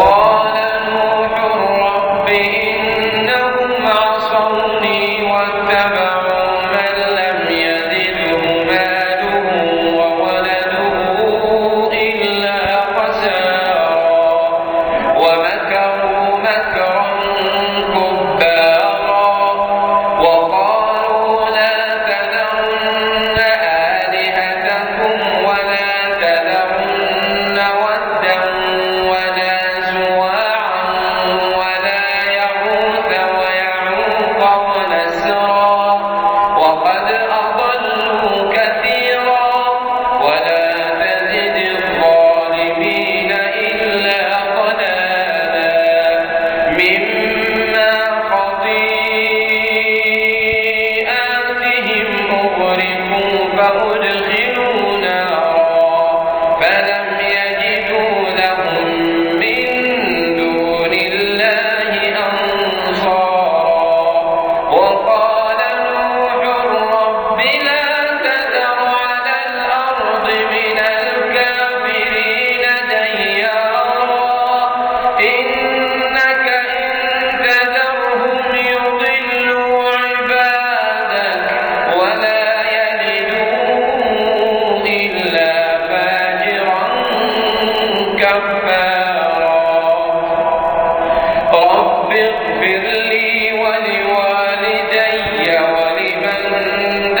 Allah.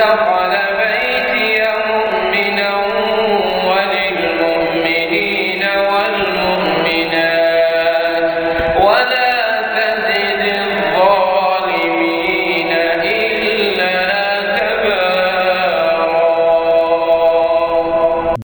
out